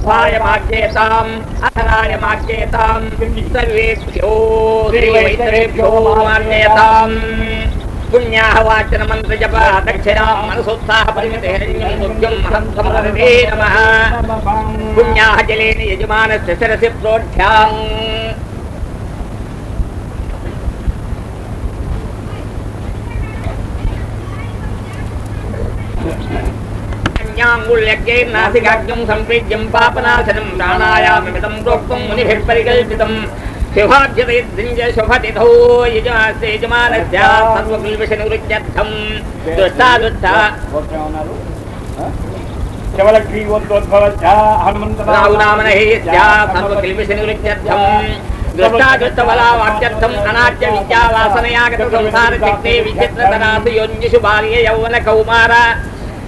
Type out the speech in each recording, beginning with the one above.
अध्वायमाज्ञेताम् अधरायमाज्ञेताम् सर्वेभ्यो पुण्याः वाचनमन्त्रजप दक्षिणाम् मनसोत्साह परिमितैरन्यं महन्त्वमदे नमः। पुण्याः जलेन यजमानस्य शिरसि प्रोढ्याम्। జ్ఞాంగుల్యజ్ఞైర్ నాసికాగ్యం సంప్రీజ్యం పాపనాశనం ప్రాణాయామమిదం ప్రోక్తం మునిభిः పరికల్పితం శుభాభ్యుదయ శుభతిథో యజమానస్య యజమానస్య సర్వకుల్విషనివృత్యర్థం దుష్టా దుష్ట శవలగ్రీవోద్భవచ్చ హనుమంత రావునామనహి స్యాత్ సర్వకిల్విషనివృత్యర్థం దృష్టా దృష్టబలావాక్యర్థం అనాట్య విద్యావాసనయాగత సంసార చక్రే విచిత్రతరాసు యోన్యషు బాల్య యౌవన కౌమార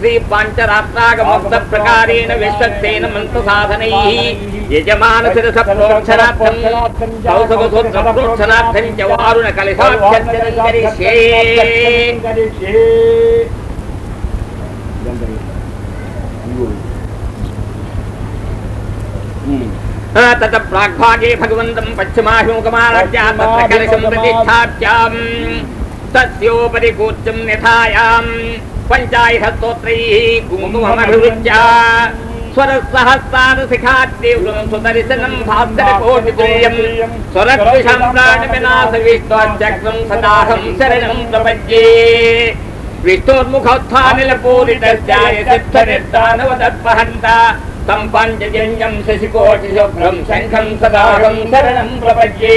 श्री पाञ्चरात्रागमोक्तप्रकारेण विश्वक्तेन मन्त्रसाधनैः यजमानशिरसप्रोक्षरार्थम् कौसवसूत्रप्रोक्षरार्थम् च करिष्ये तत प्राग्भागे तत्र प्रतिष्ठाप्याम्। तस्योपरि निधायाम् पञ्चायस्तोत्रैः स्वरसहस्तारेवदर्शनम् कोटिनाश्वा त्यक्रम् सदाहम् शरणम् प्रपञ्चे विष्णोन्मुखोत्थानिलपूरितश्चहन्त सम्पञ्च जम् शशिकोटिशोभ्रम् शङ्खम् सदाहम् शरणम् प्रपचे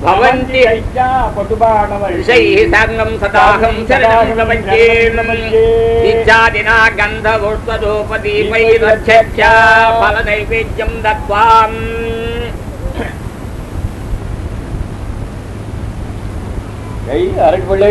ప్రపద్యే ఇత్యాదినా గంధపుష్పరూపదీపైరక్ష ఫలనైవేద్యం దత్వాం అరటి పళ్ళు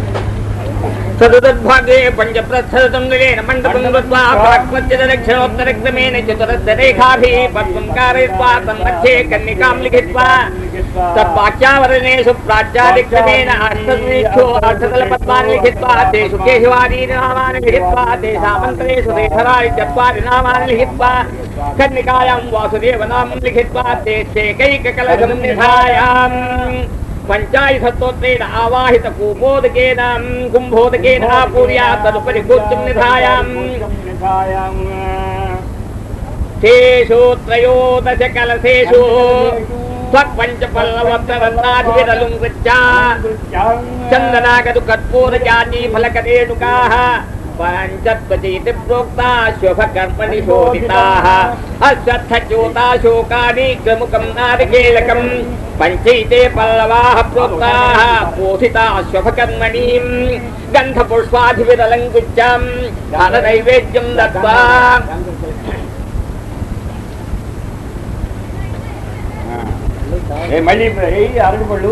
సదుద్భాగే పంచప్రస్థం నిలేన మండపం గత్వా ప్రాక్వచ్చిత దక్షిణోత్తరక్రమేణ చతురస్రేఖాభిः పద్మం कारयित्वा तन्मध्ये कन्निकां लिखित्वा तद्वाक्यावरणेषु प्राच्यादिक्रमेण अष्टमेषु अष्टदलपद्मानि लिखित्वा तेषु केशवादीनि नामानि लिखित्वा तेषामन्तरेषु रेखराणि चत्वारि नामानि पञ्चायिस्तोत्रेण आवाहितकूपोदकेन कुम्भोदकेन आपूर्या तदुपरि गोत्रं निधायाम्। त्रयोदशकलशेषु स्वपञ्चपल्लवत्र चन्दनागदु कर्पोदजातीमलकरेणुकाः పంచత్వచేతి ప్రోక్తా శుభకర్మణి శోభితాః అశ్వత్థచ్యూతా శోకాని క్రముకం నారికేళకం పంచైతే పల్లవాః ప్రోక్తాః బోధితా శుభకర్మణి గంధపుష్పాభివిరలంకుచ్చాం ధననైవేద్యం దత్వా మళ్ళీ అరటిపళ్ళు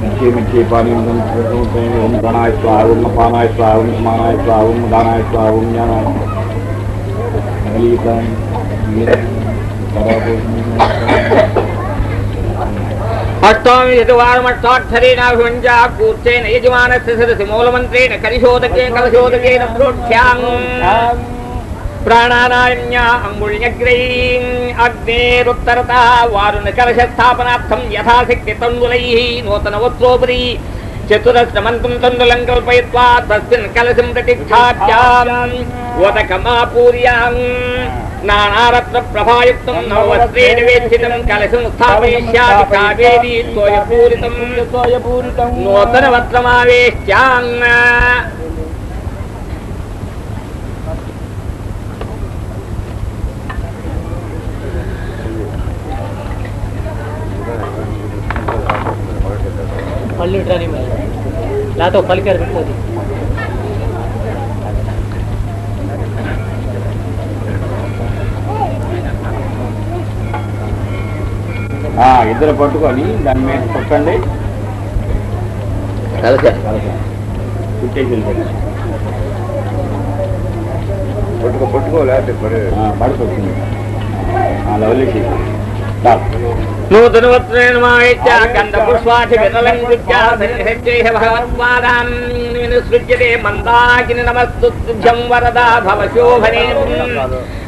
मीठे मीठे पानी मदन ओम ओम पानाय स्वाह ओम मानाय स्वाह ओम दानाय स्वाह ओम ज्ञानाय अष्टोम कूर्चेन यजमानस्य सदसि मूलमन्त्रेण कलिशोदकेन कलशोदकेन प्रोढ्याम् యథాశక్తి తందులై నూతన వస్త్రోపరి చతురశ్రమంతం తందులం కల్పయత్వా తస్మిన్ కలశం ప్రతిష్టాప్యాం ఉదకమాపూర్యాం నానారత్న ప్రభాయుక్తం నవవస్త్రేణ వేక్షితం కలశం స్థాపయిష్యామి కావేరీ తోయపూరితం పూరితం నూతన వస్త్రమావేశ్యాం లేకపోతే పలికారు పెట్టుకోదు ఆ, ఇద్దరు పట్టుకొని దాని మీద పట్టండి కలశ చుట్టేసి వెళ్ళిపోండి. పట్టుకో పట్టుకో లేకపోతే ఆ, పడుతుంది లవలేసి నూతన नूतनवत्रेण्मायच्चागन्धपुष्पाधिविरलङ्कृत्यासृज्यते मन्दाकिनिनमस्तुभ्यं वरदा भवशोभनीम्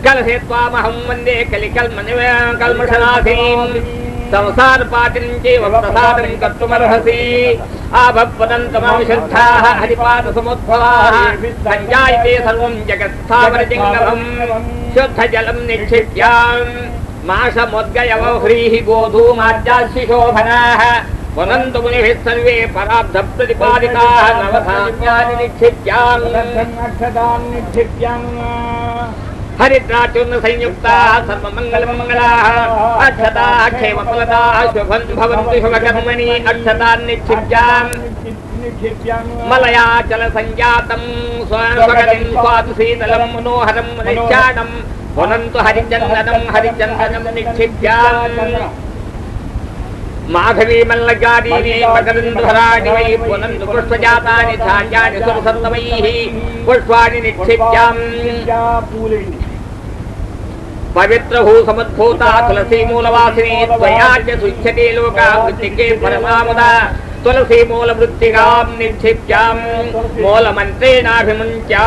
कलहे त्वामहं वंदे कलिकल्मनिव कल्मषनाथीम् संसारपातिम् चैव प्रसादम् कर्तुमर्हसि आभवदन्तमाविशद्धाः हरिपादसमुद्भवाः माषमुद्गयवौ ह्रीः गोधूमाद्याशिशोभनाः। वनन्तु मुनिभिः सर्वे पराब्धप्रतिपादिताः नवधान्यानि निक्षिप्याम्। हरिद्राचूर्ण संयुक्ताः सर्वमङ्गलमङ्गलाः अक्षताः क्षेमफलदाः शुभम् भवन्तु शुभकर्मणि। अक्षतान्निक्षिप्याम् मलयाचलसञ्जातम् स्वगतिम् स्वातु शीतलम् मनोहरम् पुनन्तु हरिचन्दनं हरिचन्दनं निक्षिप्याम्। माधवीमल्लकादीने मकरन्धराणि पुनन्तु पुष्पजातानि धान्यानि सुरसत्तमैः पुष्पाणि निक्षिप्याम्। पवित्र हो तुलसी मूलवासिनी त्वया च लोका वृत्तिके परमामुदा तुलसी मूल वृत्तिकां निक्षिप्यां मूलमन्त्रेणाभिमुञ्च्या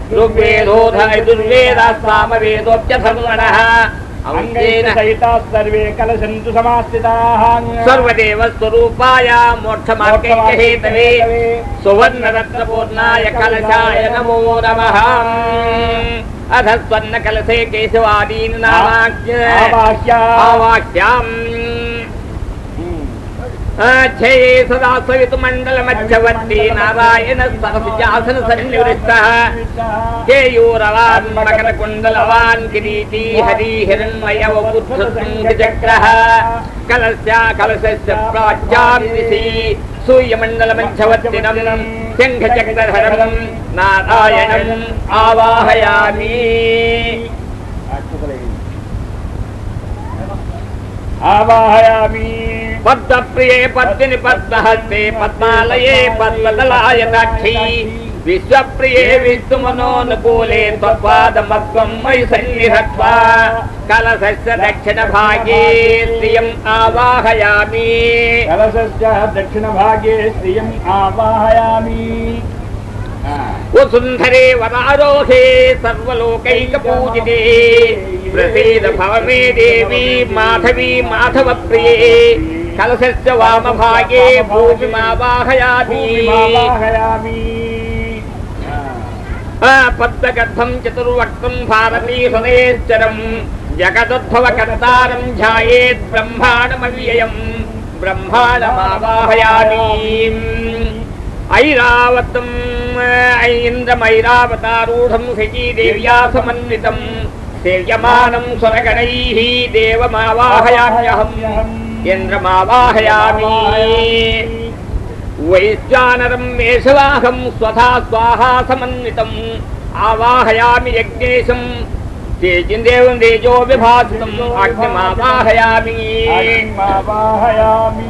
ो धनयुर्वेदास्त्रामवेदोऽप्यभणः अमेनताः सर्वे कलशन्तु समाश्रिताः सर्वदेव स्वरूपाया सुवर्णरत्नपूर्णाय कलशाय नमो नमः। अथ स्वर्णकलशे केशवादीन्ना वाक्यवाक्याम् సదా మధ్యవర్తి నారాయణ సరసిజాసన సన్నివృత్త. కేయూరవాన్ మకర కుండలవాన్ కిరీటీ హరి హిరణ్మయవ చక్ర కలస్య కలశస్య ప్రాచ్యాం దిశి సూర్యమండల మధ్యవర్తినం శంఖ చక్రధరం నారాయణం ఆవాహయామి. ఆవాహయామి. పద్మప్రియే పద్మిని పద్మహస్తే పద్మాలయే పద్మదలాయ దాక్షి విశ్వప్రియే విష్ణుమనోనుకూలే త్వపాదమత్వం మయి సన్నిహత్వా. కలశస్య దక్షిణ భాగే శ్రియం ఆవాహయామి. కలశస్య దక్షిణ భాగే శ్రియం ఆవాహయామి. వసుంధరే వరారోహే సర్వలోకైక పూజితే ప్రసీద భవ మే దేవి మాధవి మాధవ ప్రియే కలశస్య వామ భాగే భూమిమావాహయామి. భూమిమావాహయామి పద్మగర్భం చతుర్వక్తం భారతీ సునేశ్వరం జగదుద్భవ కర్తారం ధ్యాయేత్ బ్రహ్మాణమవ్యయం బ్రహ్మాణమావాహయామి ఐరావతం ఐంద్రమైరావతారూఢం శచీదేవ్యా సమన్వితం इन्द्रमावाहयामि वैश्वानरं मेषवाहं स्वथा स्वाहा समन्वितम् आवाहयामि यज्ञेशम् तेजिन्देवं तेजो विभासितम् अग्निमावाहयामि अग्निमावाहयामि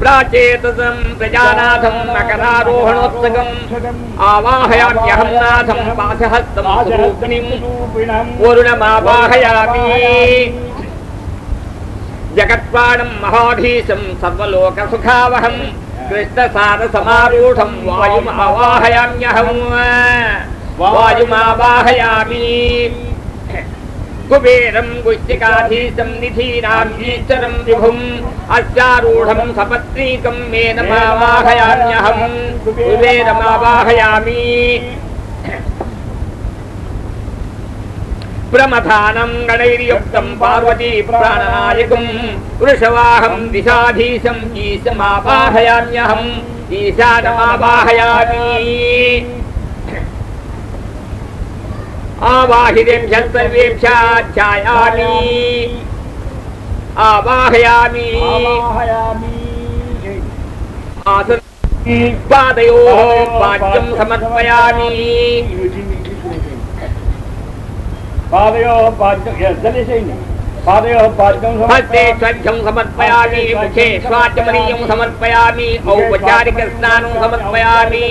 प्राचेतसम् प्रजानाथम् मकरारोहणोत्सुकम् जगत्पाणम् महाधीशम् सर्वलोकसुखावहम् कृष्णसारसमारूढम् वायुमावाहयाम्यहम्। वायुमावाहयामि। कुबेरम् गुह्यकाधीशम् निधीनाम् ईश्वरम् विभुम्। अस्यारूढम् सपत्नीकम् मेन कुबेरमावाहयामि प्रमथानम् गणैर्युक्तम् पार्वती प्राणनायकम् वृषवाहम् दिशाधीशम् ईशमावाहयाम्यहम्। ईशानमावाहयामि। आवाहिरीं गन्तव्यं ध्यायामि। आवाहयामि। पादयोः पाद्यं समर्पयामि। पादयोः पाद्यं हस्ते स्वच्छं समर्पयामि मुखे स्वाचमनीयं समर्पयामि औपचारिकस्नानं समर्पयामि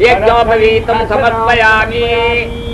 यज्ञोपवीतं समर्पयामि।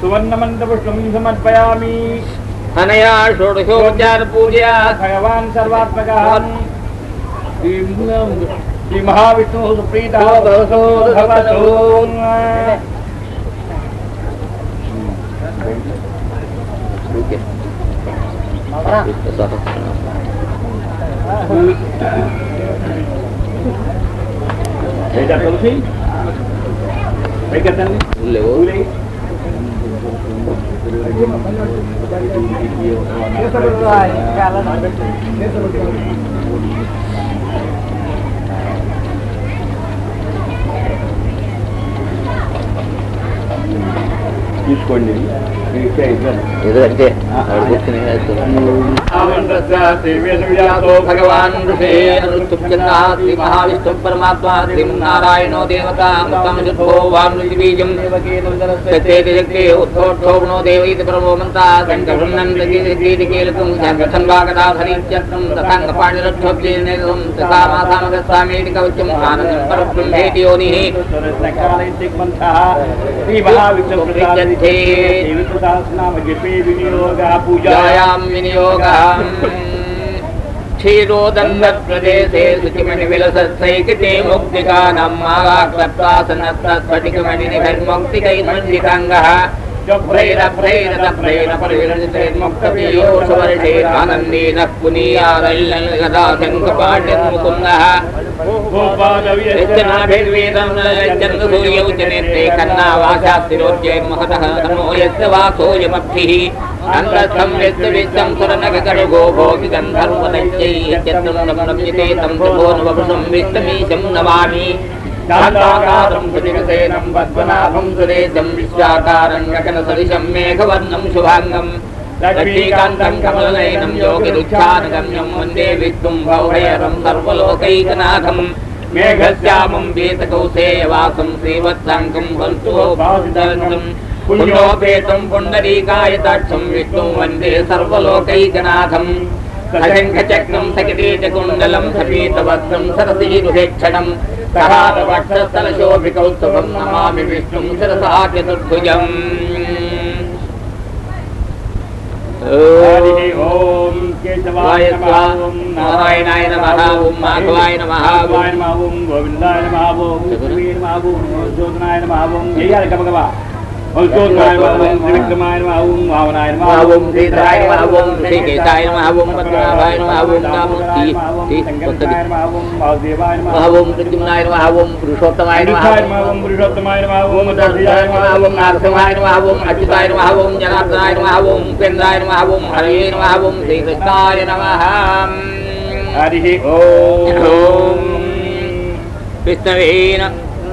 सुवर्णमन्त्रपुष्पं समर्पयामि अनया षोडशोपचारपूजया भगवान् सर्वात्मकः श्रीमहाविष्णुः सुप्रीतः भवतु Thank you. Gracias. తీసుకోండి మీరు ఇచ్చే ఇద్దరు ఏదో అంటే ఆడ కూర్చుని వ్యాసో భగవాన్ ఋషే ఋతుప్యన్నాస్తి మహావిష్ణు పరమాత్మా శ్రీమన్నారాయణో దేవతా ముఖమశుద్ధో వామృతిబీజం సత్యేతి జగ్రే ఉద్ధోక్షోభనో దేవైతి పరమో మంతా శంకరున్నందీతికేలకం శంకసన్వాగదాధరీత్యర్థం తథాంగపాణిరక్షోభ్యేనేదం తథామాసామగస్వామేతి కవచం ఆనందం పరబ్రహ్మేతి యోనిః శ్రీ మహావిష్ణుప్రసాదనామ सिद्धि जपे विनियोगः। पूजायां विनियोगः क्षीरोदन्नप्रदेशे सुचिमणिविलसत्सैकिते मुक्तिकानं मालाक्लप्तासनस्तत्पटिकमणिनिधर्मोक्तिकैमन्दिताङ्गः ैरभ्रैरदभ्रैरपरैरजितैर्मुक्तपीयोषवर्णैरानन्दीनः पुनीयारल्लदाशङ्कपाठ्यन्मुकुन्दः चन्द्रसूर्यौ च नेत्रे कन्नावाशास्तिरोद्यैर्महतः तमो यस्य वासोऽयमब्धिः अन्तस्थं यस्य विश्वं सुरनगकरुगो भोगि गन्धर्वदैत्यैः चतुर्नम्यते तं शुभो नवपुषं विष्टमीशं नमामि दाताकारम् प्रतिगसेनम् पद्मनाभम् सुरेशम् विश्वाकारम् वंदे विद्वम् भौहयरम् सर्वलोकैकनाथम् मेघश्यामम् वेतकौसेयवासम् श्रीवत्साङ्गम् वल्तुभासितरङ्गम् पुण्योपेतम् पुण्डरीकायताक्षम् विष्णुम् वंदे सर्वलोकैकनाथम् सशङ्खचक्रं सकिरीचकुण्डलं सपीतवस्त्रं सरसीरुहेक्षणं सहारवक्षस्थलशोभिकौस्तुभं नमामि विष्णुं शिरसा चतुर्भुजम् हरि ओम केशवाय वाय नमः ओम नारायणाय नमः ओम माधवाय नमः माधवाय नमः ओम गोविन्दाय नमः ओम श्रीवीर नमः ओम ज्योतनाय มภาวนามาอาวมทีตายมาอาวงทีเกตายมาอาวมปัตนาภายมาอาวมกามทีทีปัตติมาอาวมปัจจุนายมาอาวมปุรุโตมายมาอาวมปุรุโชตมายมาอาวมดัตติายมาอาวมนาตมายมาอาวมอจิตายมาอาวมยนาตายมาอาวงเป็นรามาอาวมหรีมาอาวงที่สตายนะมะหัมอริหิโอ้วิสเวนะ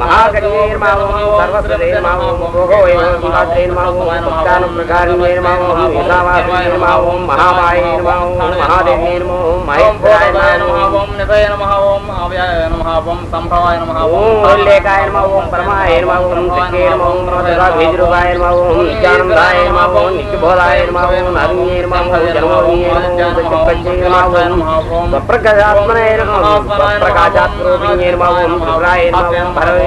महागणेर्मावहं सर्वस्वरेर्मावहं गोहोयं पात्रेर्मावहं भक्तानुप्रकारिणेर्मावहं यथावासिर्मावहं महामायेर्मावहं महादेवेर्मावहं महेश्वरेर्मावहं नितये नमः। ॐ महाव्याय नमः। ॐ सम्भवाय नमः। ॐ उल्लेखाय नमः। ॐ परमाय नमः। ॐ सिद्धे नमः। ॐ रसभिद्रुवाय नमः ॐ नित्यानन्दाय नमः ॐ नित्यबोधाय नमः ॐ अरुण्ये नमः ॐ जनोऽरुण्ये नमः ॐ पञ्चे नमः ॐ स्वप्रकाशात्मने नमः स्वप्रकाशात्मरूपिणे नमः ॐ त्रिपुराय नमः ॐ भरवे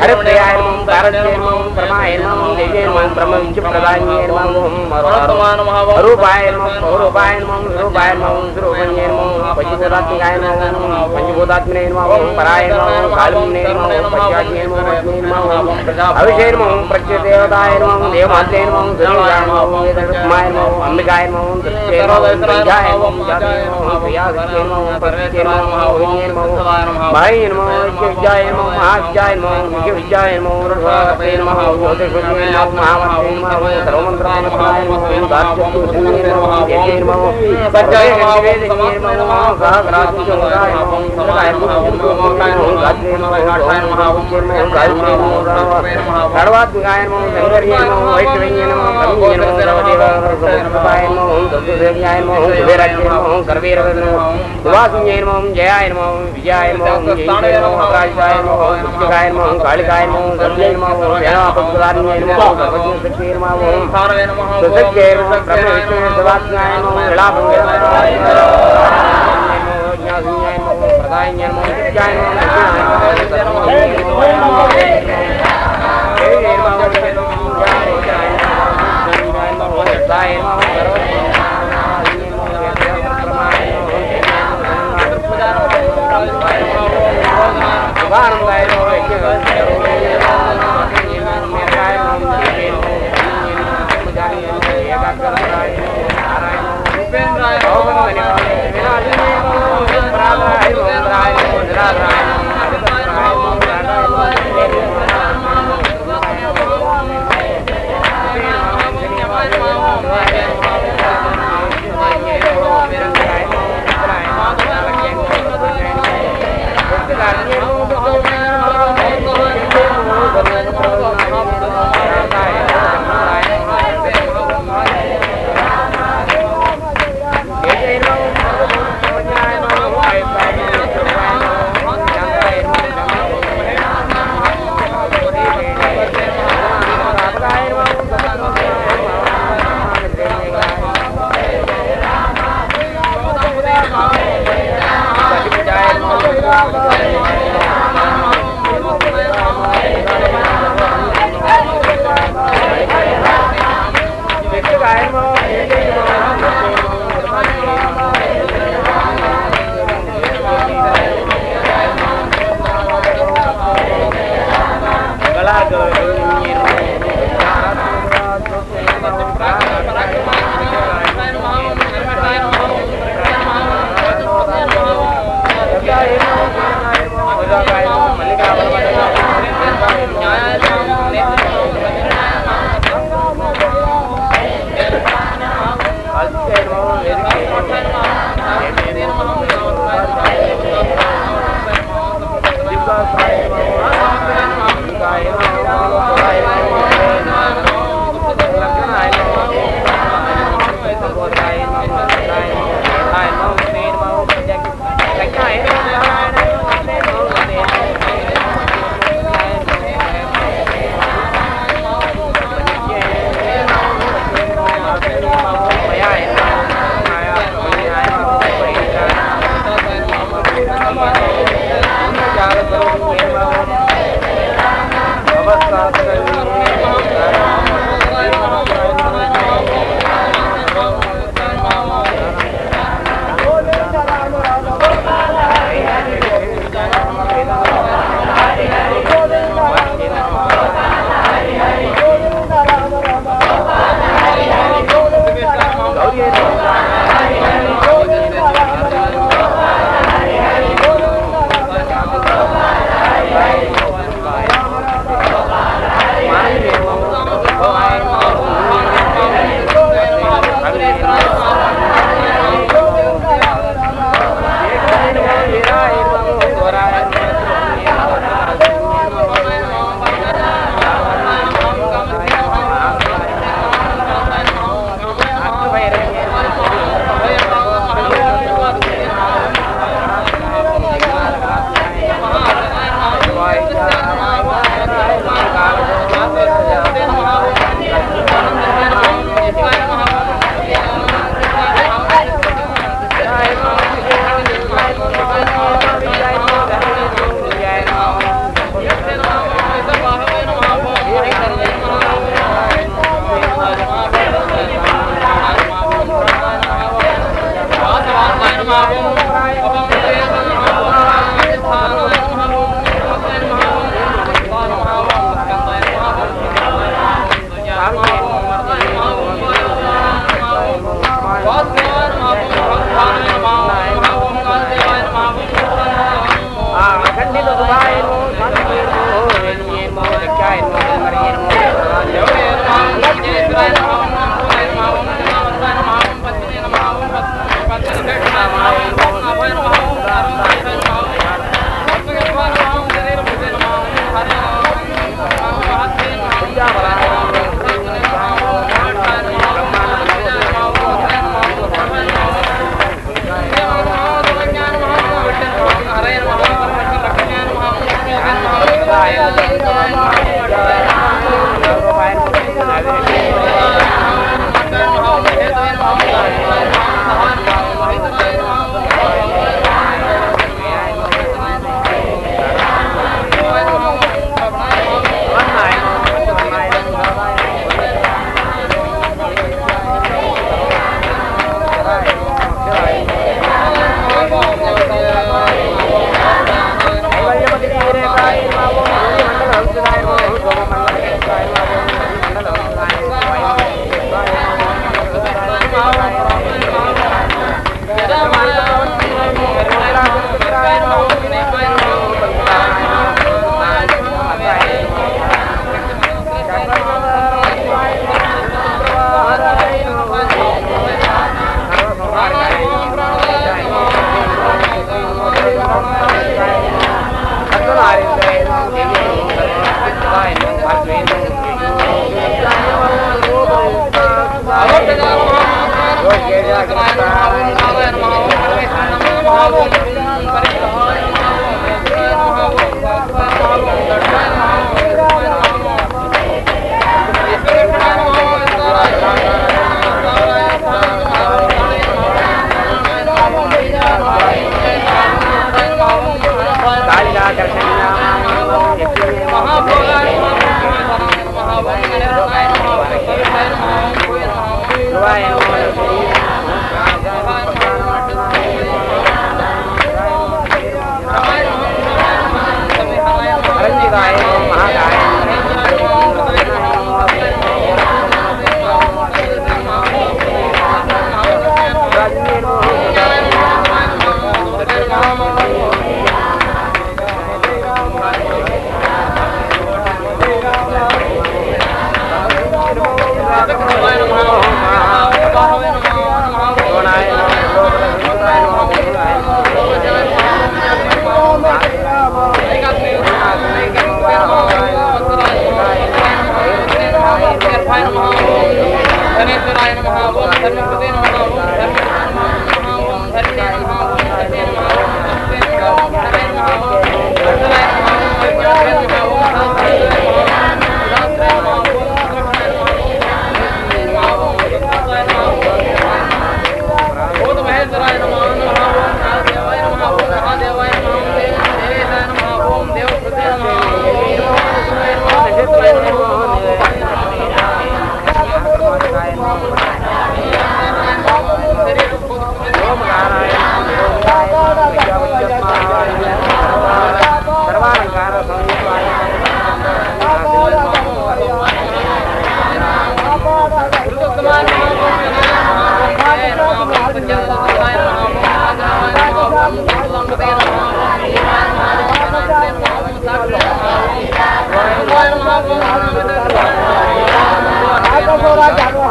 हरिप्रियाय नमः तारण्ये नमः प्रमाय नमः देवे नमः ब्रह्मविंच प्रदान्ये नमः रूपाय नमः स्वरूपाय नमः रूपाय नमः स्वरूपण्ये नमः पञ्चभूतात्मिकाय नमः पञ्चभूतात्मने नमः पराय नमः कालुम्ने नमः पञ्चाग्ने नमः अभिषेय नमः प्रत्यदेवताय नमः देवमात्रे नमः। रूपमायमों अम्बिकायमों दृश्येमों विद्यायमों जातेमों क्रियाविद्येमों प्रतिष्ठेमों मोहिनीयमों भाईनमों विद्यायमों महाविद्यायमों विद्यायमों रसवाकपेनमों भूतिकृतिमों महामत्तेमों सर्वमन्त्रायमों दार्शक्तुष्णेमों यज्ञेमों सज्जयमों सहस्रात्मजोगायमों इंद्रकायमों गायमों गायमों गायमों सर्वात्मगायमों शंकर्यमों वैष्णवयमों कमीयमों वासुंजय नमो जयाय नमो विजयाय नमो जयिंद्राय नमो अपराजिताय नमो पुस्तकाय नमो कालिकाय नमो सर्वे नमो जनापदान्य नमो सर्वज्ञ नमो सत्य नमो ब्रह्म विष्णु सदात्माय नमो विलापंगे नमो ज्ञासुंजय नमो प्रदाय नमो नित्याय नमो नित्याय नमो सर्वे नमो लाइ रो I don't know.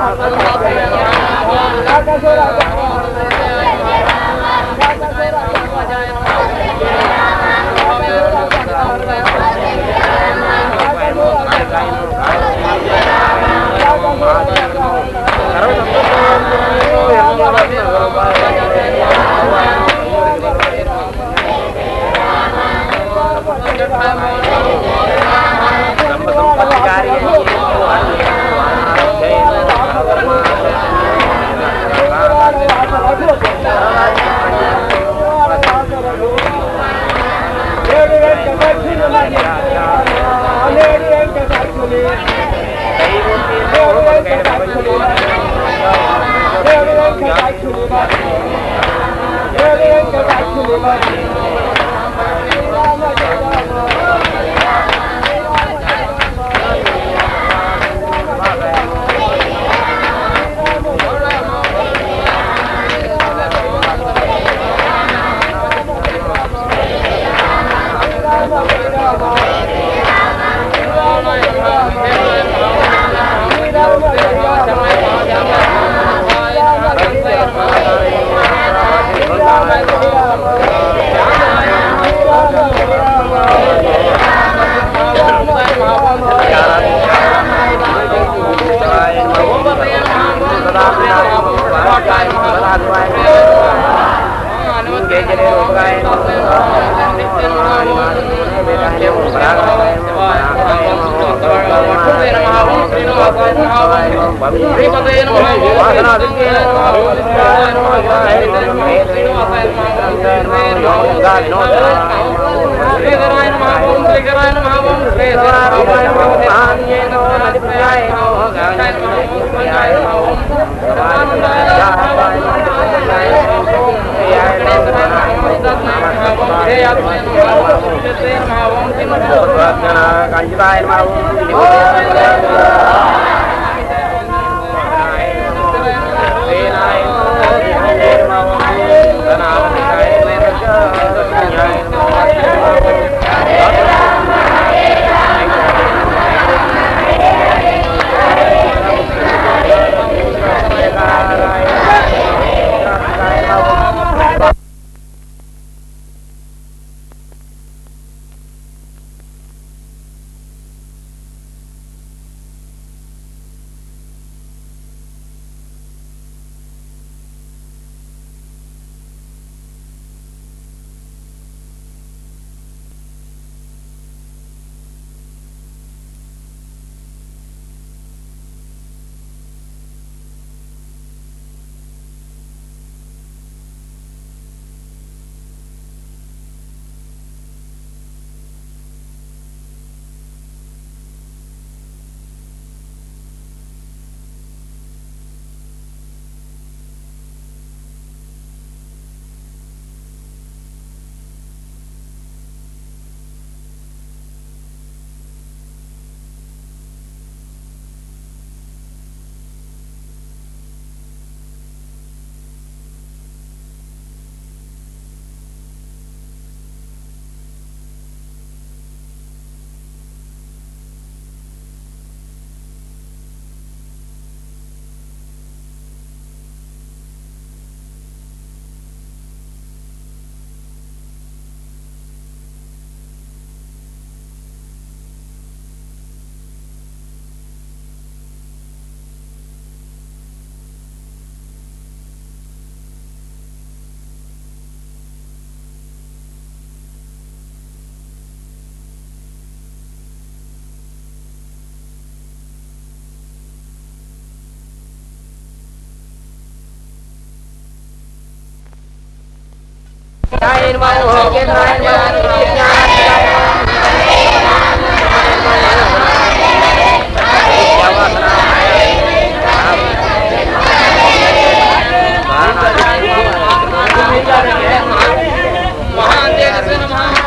اوه او او శ్రీకరాయ నమ ఓం శ్రీకరాయ నమ kanjibay mau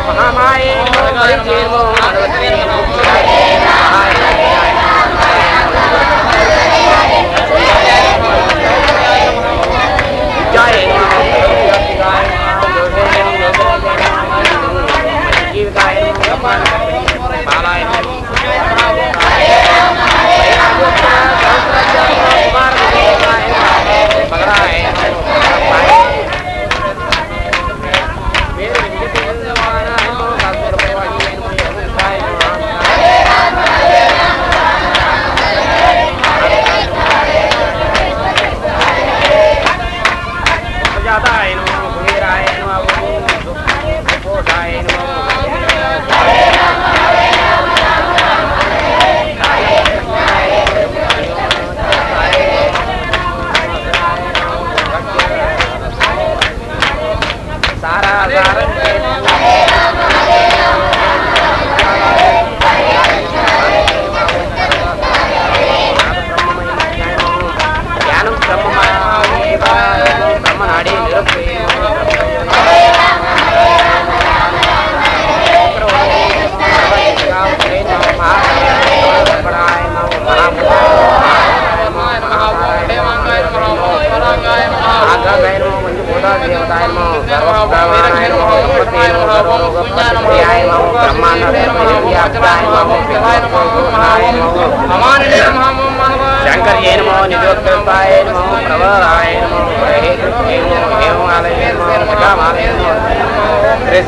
महामाए Oh, die a.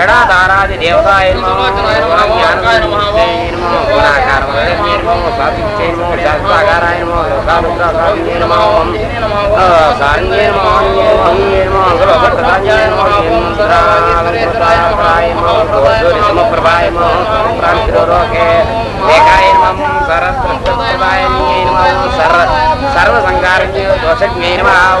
षडाधारादि देवताय नमो ज्ञानकाय नमो गुणाकार नमो स्वाभिक्षय नमो शास्त्राकाराय नमो योगाभद्राय नमो Sekmir mau,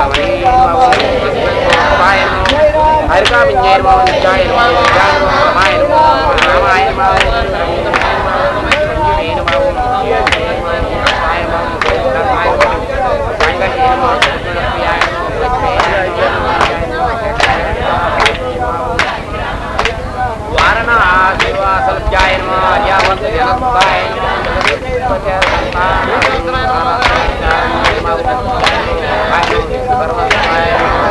ka mình nghe mà chạy nó chạy nó mai nó mai mai Thank you.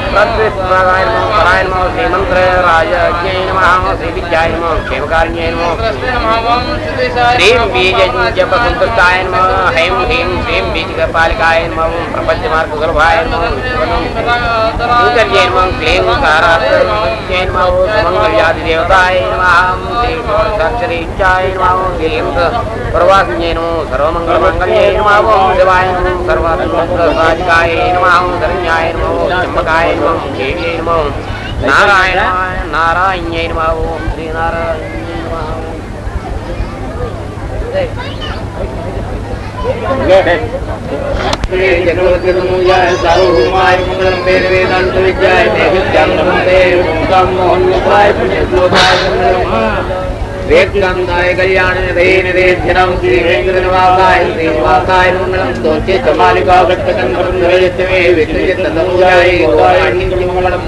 तद्विष्णुराय नमो पराय नमो श्रीमन्त्रराजज्ञै नमः श्रीविद्याय नमो क्षेमकारिण्यै नमो श्रीं बीजजपसन्तुष्टाय नमो हैं ह्रीं श्रीं बीजकपालिकाय नमो प्रपञ्चमार्गसुलभाय नमो शङ्कर्यै नमो क्लीं नमो सुमङ्गल्यादिदेवताय नमो श्रीं नमो सर्वमङ्गलमङ्गल्यै नमो धन्याय नमो चम्बकाय ദേവിയേ നമോ നാരായണ നാരായണ്യേ നമോ ഓം ശ്രീ നാരായണ്യേ നമോ ചക്രവർത്തിയായ സാർവഭൗമായ മംഗളം പേര് വേദാന്ത വിദ്യായ മോഹൻ പുണ്യശ്ലോകായ മംഗളം वेक्षन्ताय कल्याणनिधेनिधेभ्यनं श्रीवेङ्कटनिवासाय श्रीनिवासाय मङ्गलं स्तोत्रे कमालिकावृत्तकन्दरञ्जयत्वे विष्णुचित्ततनुजायै गोपाण्डिमङ्गलं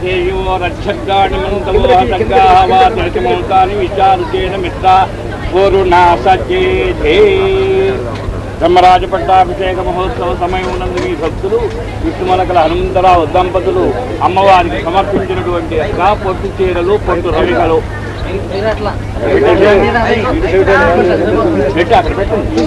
ఆదేయో రక్షగాణి మంతమో సర్గా విచారుచేన మిత్ర పూర్ణా సచేధే బ్రహ్మరాజ పట్టాభిషేక మహోత్సవ సమయం నందు మీ భక్తులు విష్ణుమలకల హనుమంతరావు దంపతులు అమ్మవారికి సమర్పించినటువంటి యొక్క పొట్టు చీరలు పొట్టు రవికలు. పెట్టి అక్కడ పెట్టండి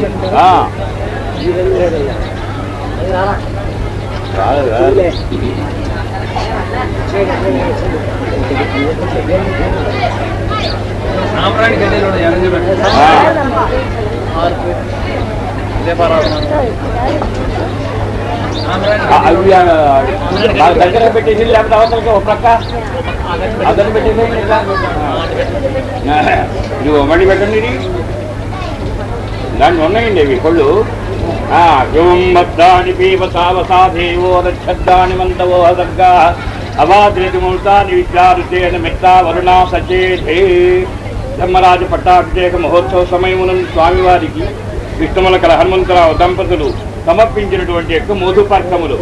ఆ. ఆ, అవి దగ్గర పెట్టేసి లేకపోతే అవతలకి ఒక ప్రక్క అతను పెట్టేసి నువ్వు మళ్ళీ పెట్టండి ఇది దాంట్లో ఉన్నాయండి అవి కొళ్ళు యువద్దాని పీవసావసాధేవో రక్షద్దాని మంతవో సర్గా అవాద్రేతి మూర్తాని విచారుతేన మిత్తా వరుణా సచేధే ధర్మరాజు పట్టాభిషేక మహోత్సవ సమయమునందు స్వామివారికి విష్ణుమలకల హనుమంతరావు దంపతులు సమర్పించినటువంటి యొక్క మోధుపర్కములు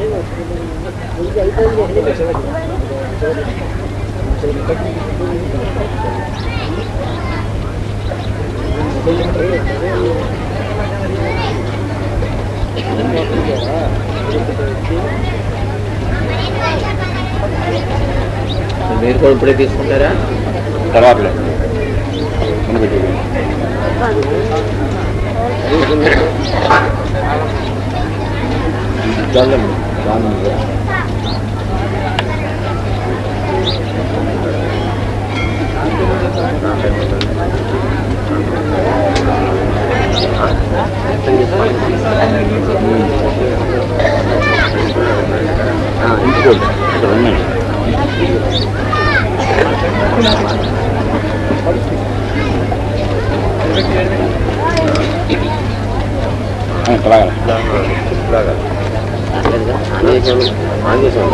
మీరు కూడా ఇప్పుడే తీసుకుంటారా తర్వాత ముందు పెట్టి Ah, ¿qué es eso? ¿Qué es eso?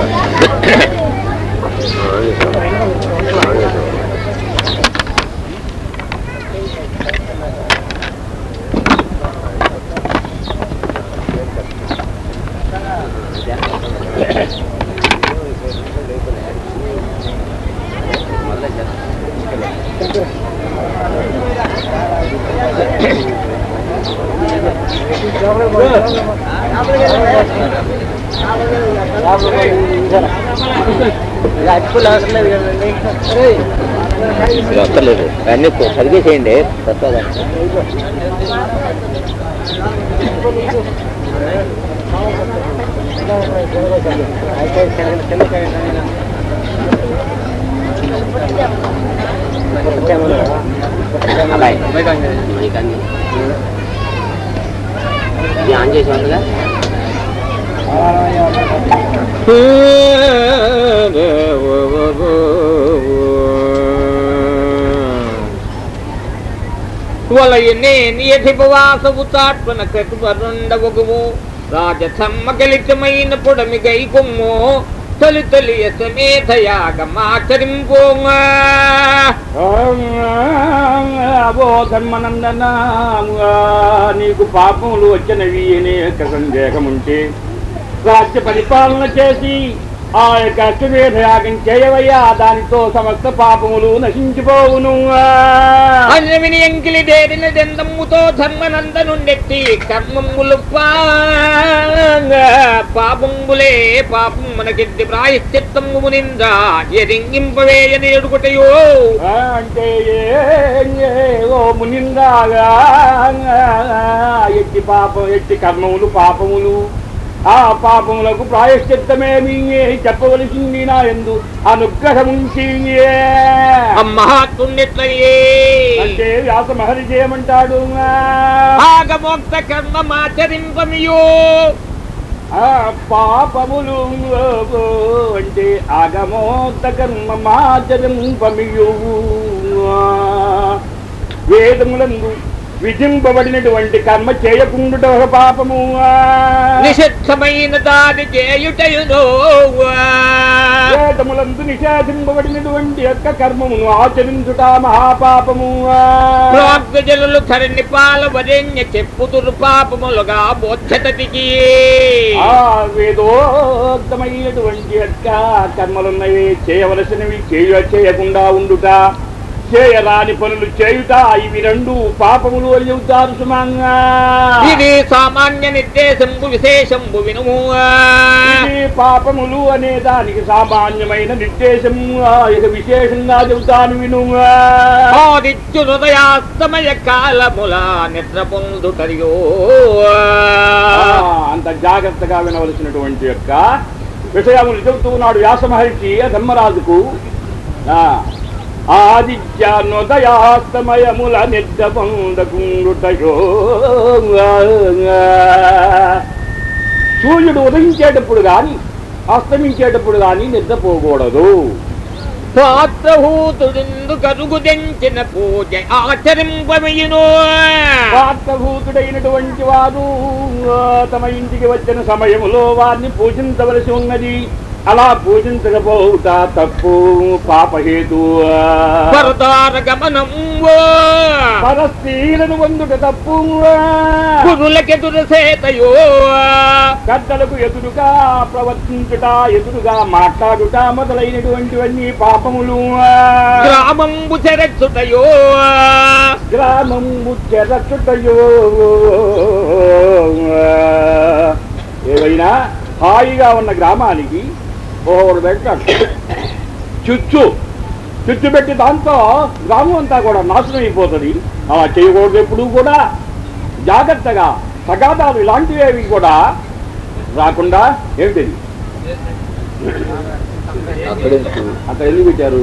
ఇది వస్తలేదు అన్నీ సరిగ్గా చేయండి అబ్బాయి ఇది ఆన్ చేసి ఉందిగా వలయనే నియధిపవాసవు చాట్వన కటువరుండవగుము రాజసమ్మ గలితమైన పొడమి గైకొమ్ము తొలి తొలి సమేధయాగమాచరింపోంగా అబో ధర్మనందన నీకు పాపములు వచ్చినవి అనేక సందేహముంటే రాజ్య పరిపాలన చేసి ఆ యొక్క అశ్వమేధ యాగం చేయవయ్యా దానితో సమస్త పాపములు నశించిపోవును. అన్యమిని ఎంకిలి దేరిన దెందమ్ముతో ధర్మనందనుండెట్టి కర్మములు పాపంబులే పాపం మనకెద్ది ప్రాయశ్చిత్తంగు మునిందా ఆ, అంటే ఓ మునిందాగా ఎట్టి పాపం ఎట్టి కర్మములు పాపములు. ఆ పాపములకు ప్రాయశ్చిత్తమేమి చెప్పవలసింది నా ఎందు. అనుగ్రహముంచి అంటే వ్యాస మహర్షి ఏమంటాడు కర్మమాచరింపమియో ఆ పాపములు అంటే ఆగమోక్త కర్మ మాచరింపమియు వేదములందు విధింపబడినటువంటి కర్మ చేయకుండుట ఒక పాపము. నిషిద్ధమైన దాని చేయుటయునో వేదములందు నిషేధింపబడినటువంటి యొక్క కర్మమును ఆచరించుట మహాపాపము. ప్రాగ్జనులు ధరణి పాల వరేణ్య చెప్పుతురు పాపములుగా బోధ్యతటికి ఆ వేదోక్తమైనటువంటి యొక్క కర్మలున్నవి చేయవలసినవి చేయ చేయకుండా ఉండుట. చేయరాని పనులు చేయుట ఇవి రెండు పాపములు అని చెబుతారు సుమంగా. ఇది సామాన్య నిర్దేశంబు విశేషంబు వినుము పాపములు అనే దానికి సామాన్యమైన నిర్దేశం ఇక విశేషంగా చెబుతాను విను ఆదిత్యు హృదయాస్తమయ కాలముల నిద్ర పొందుటరియో అంత జాగ్రత్తగా వినవలసినటువంటి యొక్క విషయములు చెబుతూ ఉన్నాడు వ్యాస మహర్షి ధర్మరాజుకు. ఆ, ఆదిత్యానోదయాస్తమయముల నిద్ర పొందకుండుటయో సూర్యుడు ఉదయించేటప్పుడు గాని అస్తమించేటప్పుడు గాని నిద్రపోకూడదు పాత్రహూతుడిందు కరుగు తెంచిన పూజ ఆచరింపమయును పాత్రభూతుడైనటువంటి వారు తమ ఇంటికి వచ్చిన సమయములో వారిని పూజించవలసి ఉన్నది. అలా పూజించకపోవుట తప్పు పాపహేతు. పరదార పరస్త్రీలను పొందుట తప్పు గురులకెదురు సేతయో. పెద్దలకు ఎదురుగా ప్రవర్తించుట ఎదురుగా మాట్లాడుట మొదలైనటువంటివన్నీ పాపములు గ్రామంబు చెరచుటయో. గ్రామం చెరచుటయో. ఏవైనా హాయిగా ఉన్న గ్రామానికి ఓడు పెట్టాడు చుచ్చు. చుచ్చు పెట్టి దాంతో గ్రామం అంతా కూడా నాశనం అయిపోతుంది. అలా చేయకూడదు ఎప్పుడు కూడా. జాగ్రత్తగా సగాదాలు ఇలాంటివి కూడా రాకుండా ఏమిటి? అక్కడ ఎందుకు పెట్టారు?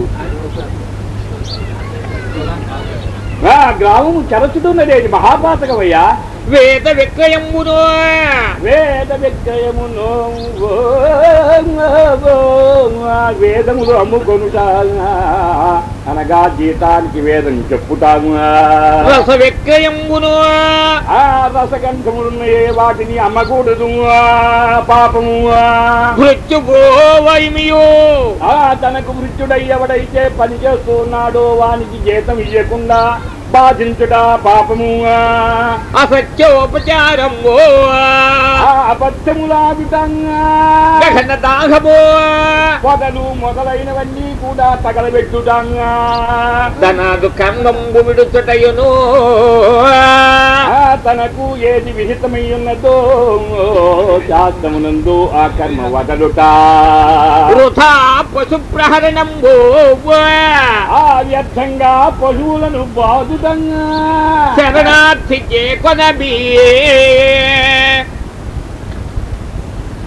ఆ, గ్రామం చెరచుతున్నది మహాపాతకమయ్యా వేద విక్రయమును వేద విక్రయమును వేదములు అమ్ముకొనుట అనగా జీతానికి వేదం చెప్పుతాము రస విక్రయమును ఆ రసగంధములున్నాయే వాటిని అమ్మకూడదు. పాపము. మృత్యుభోవైమియో ఆ తనకు మృత్యుడై ఎవడైతే పని చేస్తున్నాడో వానికి జీతం ఇవ్వకుండా బాధించుట పాపము అసత్యోపచారము. గగన దాహము పొగలు మొదలైనవన్నీ కూడా తగలబెట్టుటంగా. ధనాదు కర్మంబు విడుచుటయును. తనకు ఏది విహితమై ఉన్నదో శాస్త్రమునందు ఆ కర్మ వదలుట. వృథా పశు ప్రహరణంబు ఆ వ్యర్థంగా పశువులను బాదుతంగా శరణార్థికే కొనబి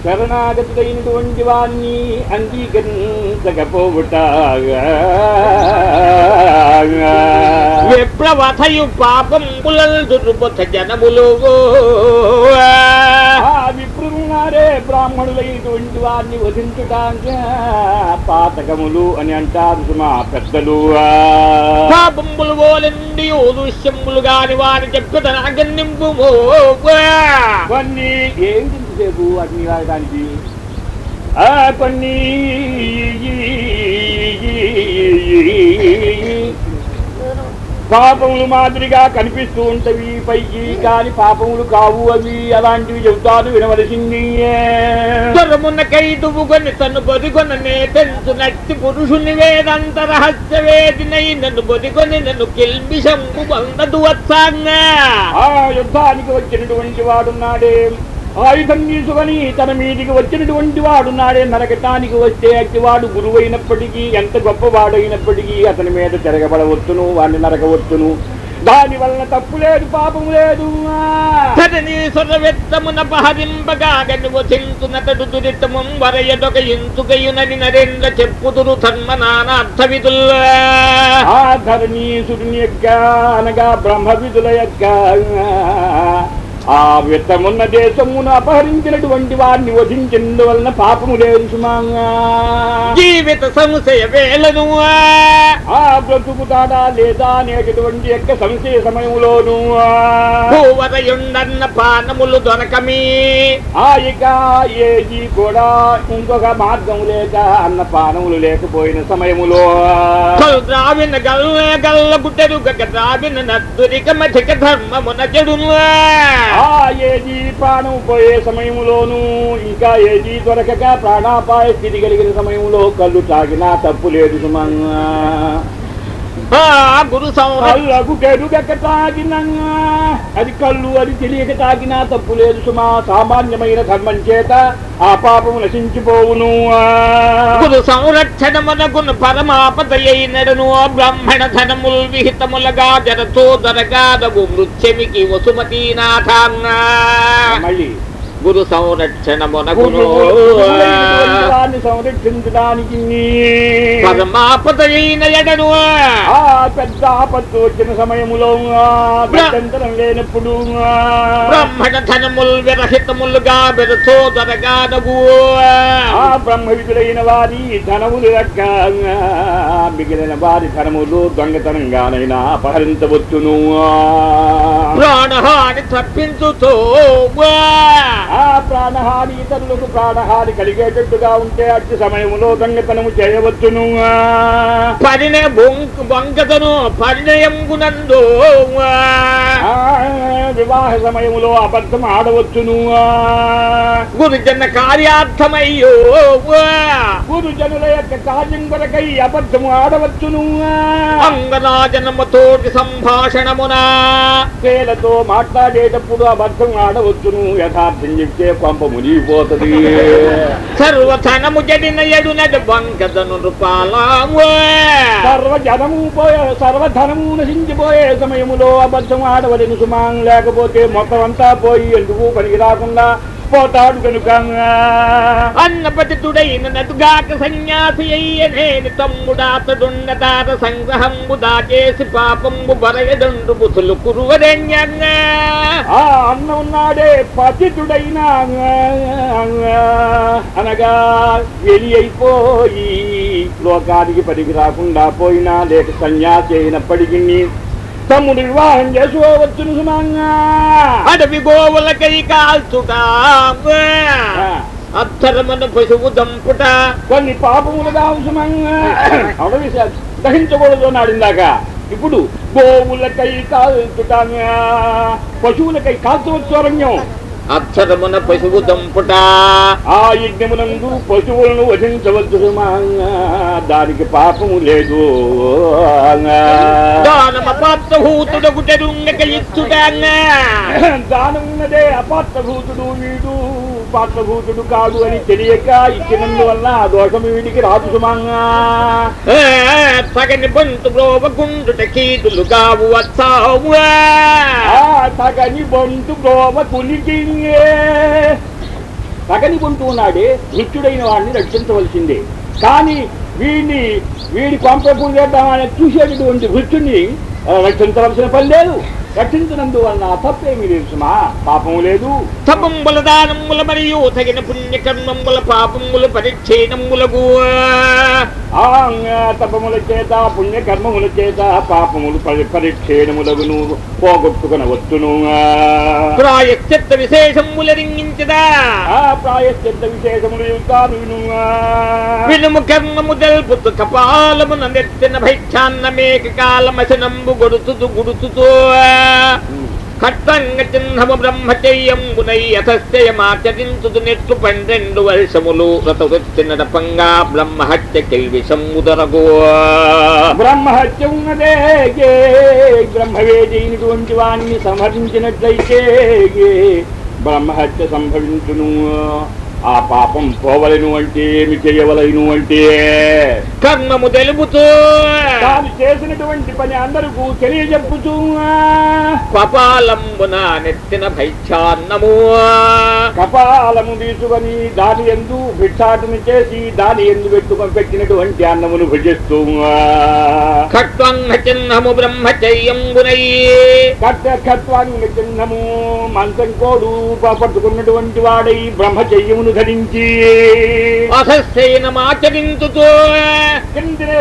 శరణాగతుడైనటువంటి వాణ్ణి అంగీకరించకపోవుట విప్లవథయు పాపం పులల్ దుర్బుధ జనములు విప్రులున్నారే బ్రాహ్మణులైనటువంటి వారిని వధించుటాగా పాతకములు అని అంటారు సుమా పెద్దలు. పాపంబులు ఓలండి దృశ్యములు గాని వారి చెప్పుట నాగన్నింపు కొన్ని ఏంటి సేపు అగ్ని రాయడానికి? ఆ కొన్ని. పాపములు మాదిరిగా కనిపిస్తూ ఉంటవి పైకి కాని పాపములు కావు అవి. అలాంటివి చెబుతాను వినవలసింది. స్వరమున కైదువుకొని తను బొదిగొన నే పెంచు నట్టి పురుషుని వేదంత రహస్య వేదినై నన్ను బొదిగొని నన్ను కిల్బిషంబు వందదు వచ్చాంగా ఆ యుద్ధానికి వచ్చినటువంటి వాడున్నాడే. ఆయుధం తీసుకొని తన మీదికి వచ్చినటువంటి వాడు నాడే నరకటానికి వస్తే అట్టివాడు గురువైనప్పటికీ ఎంత గొప్పవాడైనప్పటికీ అతని మీద తిరగబడవచ్చును వాడిని నరకవచ్చును. దాని వలన తప్పు లేదు పాపం లేదు. దురితముం వరయదొక ఇంచుకయునని నరేంద్ర చెప్పుదురు ధర్మ నానార్థ విధుల్ ఆ ధరణీసుడిని యొక్క అనగా బ్రహ్మ విధుల యొక్క ఆ విత్తమున్న దేశమును అపహరించినటువంటి వారిని వధించినందువలన పాపము లేదు సుమాంగా జీవిత సంశయ వేలను ఆ బ్రతుకుతాడా లేదా అనేటటువంటి యొక్క సంశయ సమయంలోను భూవరయుండన్న పానములు దొరకమీ. ఆ ఇక ఏది కూడా ఇంకొక మార్గం లేక అన్న పానములు లేకపోయిన సమయములో. ద్రావిన గల్ల గల్ల గుట్టెరు గగ ద్రావిన నద్దురిక మధిక ధర్మమున చెడును ఆ ఏది ప్రాణం పోయే సమయంలోను ఇంకా ఏది దొరకక ప్రాణాపాయ స్థితి కలిగిన సమయంలో కళ్ళు తాగినా తప్పు లేదు సుమన్నా. గురు కళ్ళకు గెరుగక తాగినా అది కళ్ళు అది తెలియక తాగినా తప్పు లేదు సుమా. సామాన్యమైన ధర్మం చేత ఆ పాపము నశించిపోవును. గురు సంరక్షణమునకును పరమాపదయైనడను. బ్రాహ్మణ ధనముల్ విహితములగా జరతో దరగాదగు మృత్యమికి వసుమతీనాథాన్న. మళ్ళీ. గురు సంరక్షణమునకును సంరక్షించడానికి. పరమాపదయైన ఎడను. పెద్ద ఆపత్తు వచ్చిన సమయములో గత్యంతరం లేనప్పుడు బ్రాహ్మణ ధనముల్ విరహితములుగా బెరతో దరగాదగు ఆ బ్రహ్మ విధులైన వారి ధనములు లెక్క మిగిలిన వారి ధనములు దొంగతనంగానైనా అపహరించవచ్చును. ప్రాణహాని తప్పించుతో ఆ ప్రాణహాని ఇతరులకు ప్రాణహాని కలిగేటట్టుగా ఉంటే అట్టి సమయములో దొంగతనము చేయవచ్చును. పరిణ బొంక బొంకతను పరిణయంగునందు. వివాహ సమయములో అబద్ధం ఆడవచ్చును. గురుజన కార్యార్థమయ్యో. గురుజనుల యొక్క కార్యం కొరకై అబద్ధము ఆడవచ్చును. అంగనాజనముతోటి సంభాషణమున. పేలతో మాట్లాడేటప్పుడు అబద్ధం ఆడవచ్చును యథార్థం చెప్తే పంప మునిగిపోతుంది సర్వధనము జడిన ఎడునడు బంకదను రూపాలాము పోయే సర్వధనము నశించిపోయే సమయములో అబద్ధం ఆడవలేను సుమాన్ లేకపోతే మొత్తం అంతా పోయి ఎందుకు పనికి రాకుండా పోతాడు కనుక అన్నపతితుడైన నటుగాక సన్యాసి అయ్యనేని తమ్ముడాతడున్న దాత సంగ్రహంబు దాచేసి పాపంబు బరయదండు బుతులు కురువరెన్యంగా ఆ అన్న ఉన్నాడే పతితుడైన అనగా వెలి అయిపోయి లోకానికి పనికి రాకుండా పోయినా లేక సన్యాసి అయినప్పటికీ తమ్ముడు వివాహం చేసుకోవచ్చును సుమంగా అడవి గోవులకై కాల్చుట అత్తరమన పశువు దంపుట. కొన్ని పాపములుగా అవసరంగా అడవి దహించకూడదు అన్నాడు ఇందాక. ఇప్పుడు గోవులకై కాల్చుటాగా పశువులకై కాల్చవచ్చు అరణ్యం. అత్తరమున పశువు దంపుట ఆ యజ్ఞమునందు పశువులను వధించవచ్చు సుమంగా దానికి పాపము లేదు. దానమ ఇచ్చుటాంగా దానమున్నదే అపాత్రభూతుడు వీడు. పాత్రభూతుడు కాదు అని తెలియక ఇచ్చినందువల్ల ఆ దోషము వీడికి రాదు సుమంగా. తగని బ్రోవకుండుట కీదులు వచ్చావు ఆ తగని కులికింగే తగని బొంటు ఉన్నాడే మృత్యుడైన వాడిని రక్షించవలసిందే. కానీ వీడిని వీడి కొంపపు చేద్దామని చూసేటటువంటి ఆ, రక్షించవలసిన పని లేదు. రక్షించినందువలన తప్పేమీ లేదు సుమా. పాపము లేదు. తపంబుల దానముల మరియు తగిన పుణ్యకర్మముల పాపముల పరిచ్ఛేదములకు తపముల చేత పుణ్యకర్మముల చేత పాపములు పరి- పరిచ్ఛేదములగును పోగొట్టుకున వచ్చును ప్రాయశ్చిత్త విశేషముల రింగించదా ఆ ప్రాయశ్చిత్త విశేషములు యుద్ధాలు వినుము. కర్మము తెలుపుతు కపాలమున నెత్తిన భైక్షాన్నమేక కాలమశనంబు గొడుతుతు గుడుతుతో. ఖట్టంగ చిహ్నము బ్రహ్మచర్యంబునై యథశ్చయమాచరించుదు నెట్టు పన్నెండు వర్షములు రతవృత్తి నడపంగా బ్రహ్మహత్య కిల్విషముదరగో బ్రహ్మహత్య ఉన్నదే బ్రహ్మవేదైనటువంటి వాణ్ణి సంహరించినట్లయితే బ్రహ్మహత్య సంభవించును. ఆ పాపం పోవలను అంటే ఏమి చేయవలను అంటే కర్మము తెలుపుతూ తాను చేసినటువంటి పని అందరికీ తెలియజెప్పుతూ కపాలంబున నెత్తిన భైచ్ఛాన్నము. కపాలము తీసుకొని దాని ఎందు భిక్షాటన చేసి దాని ఎందు పెట్టుకొని పెట్టినటువంటి అన్నమును భుజిస్తూ ఖట్వంగ చిహ్నము బ్రహ్మచర్యంబునై కట్ట కత్వాంగ చిహ్నము మంచం కోడు పట్టుకున్నటువంటి వాడై బ్రహ్మచర్యమును ధరించి అసస్యైనమాచరించుతూ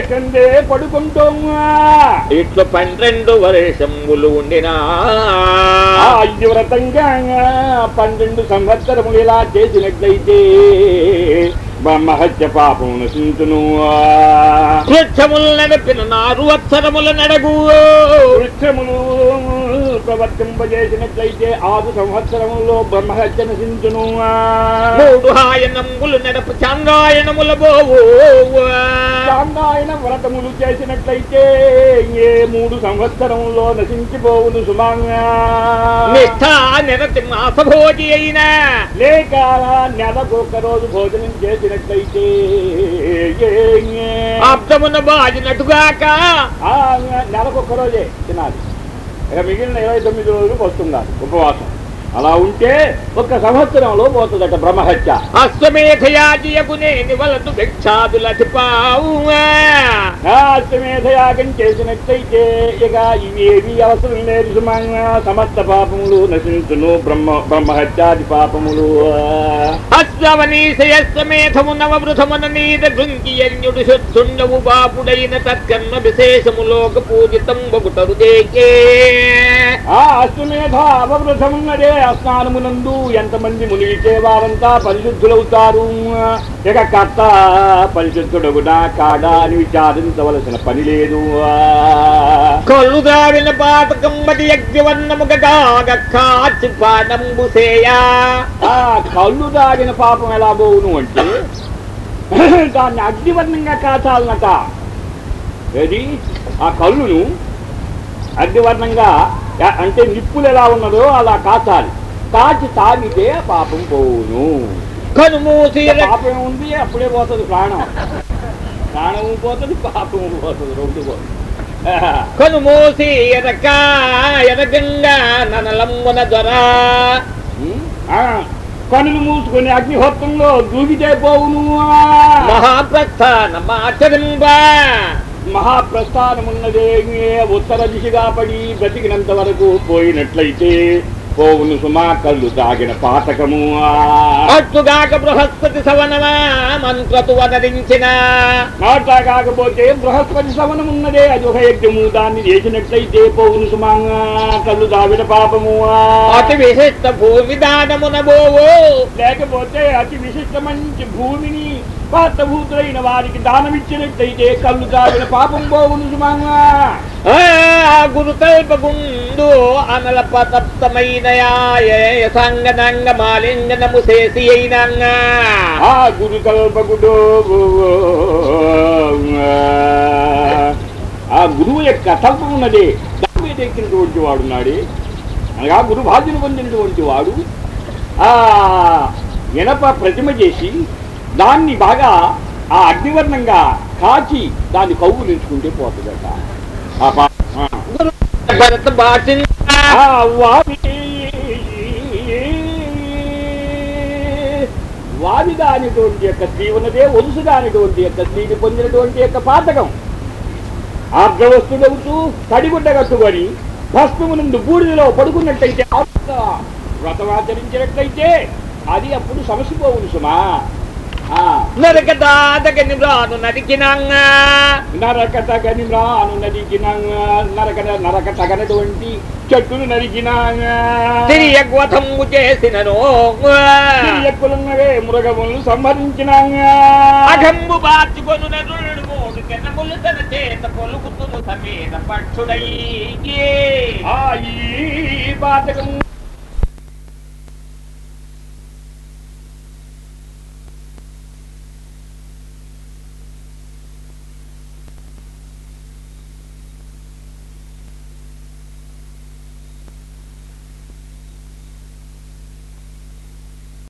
కిందే పడుకుంటూ. ఇట్లు పన్నెండు వర్షంబులు ఉండినా. ఆయువ్రతంగా పన్నెండు సంవత్సరములు ఇలా చేసినట్లయితే బ్రహ్మహత్య పాపము నశించును వృక్షములు నడిపిన నారు అక్షరముల నడగు. వృక్షములు ప్రవర్తింపజేసినట్లయితే ఆరు సంవత్సరములో బ్రహ్మహత్య నశించును మూడు హాయనములు నడప చంద్రాయనముల పోవు చాందాయన వ్రతములు చేసినట్లయితే ఏ మూడు సంవత్సరములో నశించిపోవును సుమాంగా నిష్ఠా నిరతి మాసభోజి అయిన. లేక నెలకు ఒక్క రోజు భోజనం చేసినట్లయితే ఆప్తమున బాజినట్టుగాక. ఆ నెలకు ఒక్క రోజే తినాలి. ఇక మిగిలిన ఇరవై తొమ్మిది రోజులు వస్తున్నారు ఉపవాసం. అలా ఉంటే ఒక్క సంవత్సరంలో పోతుందట బ్రహ్మహత్య. అశ్వమేధయాగం చేసినట్లయితే ఇక ఇవేవి అవసరం లేదు సుమంగా సమస్త పాపములు నశించును బ్రహ్మ బ్రహ్మహత్యాది పాపములు. అశ్వనీశయస్వమేధము నవవృధమున నీద గృంగియన్యుడు శుద్ధుండవు బాపుడైన తత్కర్మ విశేషములోక పూజితం బగుటరు దేకే ఆ అశ్వమేధ అవవృధమున్నదే. స్నానమునందు ఎంతమంది మునిగితే వారంతా పరిశుద్ధులవుతారు. ఇక కర్త పరిశుద్ధుడగునా కాడా అని విచారించవలసిన పని లేదు. కళ్ళు దావిన పాతకం సేయా. ఆ కళ్ళు దాగిన పాపం ఎలా పోవును అంటే దాన్ని అగ్నివర్ణంగా కాచాలనట. ఏది? ఆ కళ్ళును అగ్నివర్ణంగా అంటే నిప్పులు ఎలా ఉన్నదో అలా కాచాలి. కాచి తాగితే పాపం పోవును. కనుమూసి పాపం ఉంది అప్పుడే పోతుంది ప్రాణం. ప్రాణము పోతుంది పాపము పోతుంది రెండు పోతుంది. కనుమూసి ఎరక ఎరగంగా ననలమ్మున దొర. ఆ, కనులు మూసుకొని అగ్నిహోత్రంలో దూకితే పోవును. మహాప్రస్థానమాచరింప మహాప్రస్థానమున్నదే ఉత్తర దిశగా పడి బ్రతికినంత వరకు పోయినట్లయితే పోవును సుమా కళ్ళు తాగిన పాతకము. అట్టుగాక బృహస్పతి సవనమా మంత్రతు వదరించిన. మాట కాకపోతే బృహస్పతి సవనమున్నదే అది ఒక యజ్ఞము దాన్ని చేసినట్లయితే పోవును సుమా కళ్ళు తాగిన పాపము. అతి విశిష్ట భూమి దానమున బోవు. లేకపోతే అతి విశిష్ట మంచి భూమిని పాత్రభూతులైన వారికి దానమిచ్చినట్లయితే కళ్ళు తాగిన పాపం పోవును సుమంగా గురుకల్పగుండు అనల పతప్తమైన సంగనంగ మాలింగనము చేసి అయినంగా. ఆ గురు కల్పకుడు ఆ గురువు యొక్క తల్పం ఉన్నది. దాని ఎక్కినటువంటి వాడున్నాడే అనగా గురు బాధ్యను పొందినటువంటి వాడు ఆ ఇనప ప్రతిమ చేసి దాన్ని బాగా ఆ అగ్నివర్ణంగా కాచి దాన్ని కవ్వు నించుకుంటే పోతుందట. ఆ భరత భాష ఆ యొక్క స్త్రీ ఉన్నదే యొక్క స్త్రీని పొందినటువంటి యొక్క పాతకం. ఆర్ద్రవస్తుడవుతూ తడిగుడ్డ కట్టుకొని భస్మము నుండి బూడిదలో పడుకున్నట్టయితే ఆ వ్రతం ఆచరించినట్లయితే అది అప్పుడు సమసిపోవును సుమా. నరక దాదగని రాను నరికినంగా. నరక తగని రాను నరికిన నరక నరక తగనటువంటి చెట్టును నరికిన తిరియగ్వతంబు చేసినను ఎక్కులున్నవే మృగములను సంహరించిన అఘంబు బాచుకొను నరుడు మూడు కెనములు తన చేత పొలుకుతును సమేత పక్షుడై ఆ ఈ పాతకము